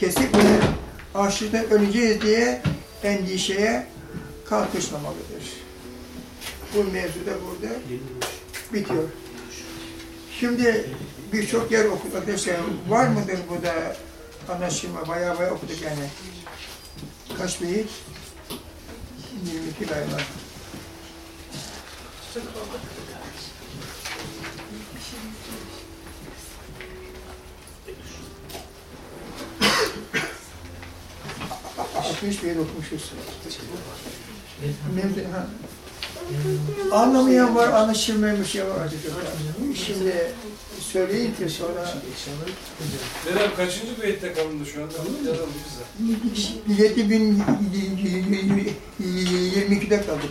kesip de açlıktan öleceğiz diye endişeye kalkışmamalıdır. Bu mevzu da burada bitiyor. Şimdi birçok yer okuduk arkadaşlar. Var mıdır burada anlaşılma? Bayağı bayağı okuduk yani. Kaç beyit? 22 galiba. Altmış beyit okumuşuz. Mevzu, ha. Anlamayan var, anlaşılmayan bir şey var acaba. Şimdi söyleyin ki sonra Dedem kaçıncı beytte kalındı şu anda? Yazalım bize. 7022'de kaldık.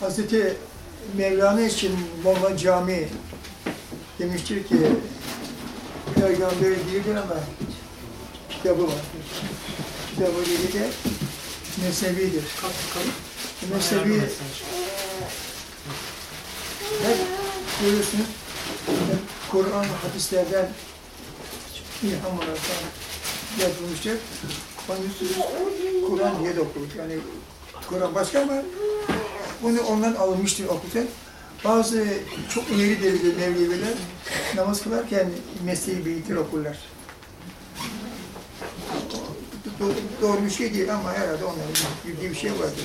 Hazreti Mevlana için Molla Cami demiştir ki peygamber değildir ama kitabı var. Kitabı dili de bakalım. Nesevi hep görüyorsunuz hep Kur'an hadislerden ilham olarak yazılmıştır. Onun için Kur'an diye de okuduk. Yani Kur'an başka ama bunu ondan alınmıştır okutan. Bazı çok ileri derecede Mevleviler namaz kılarken mesleği beyitler okurlar. Do- doğru bir şey değil ama herhalde onların bildiği bir şey vardır.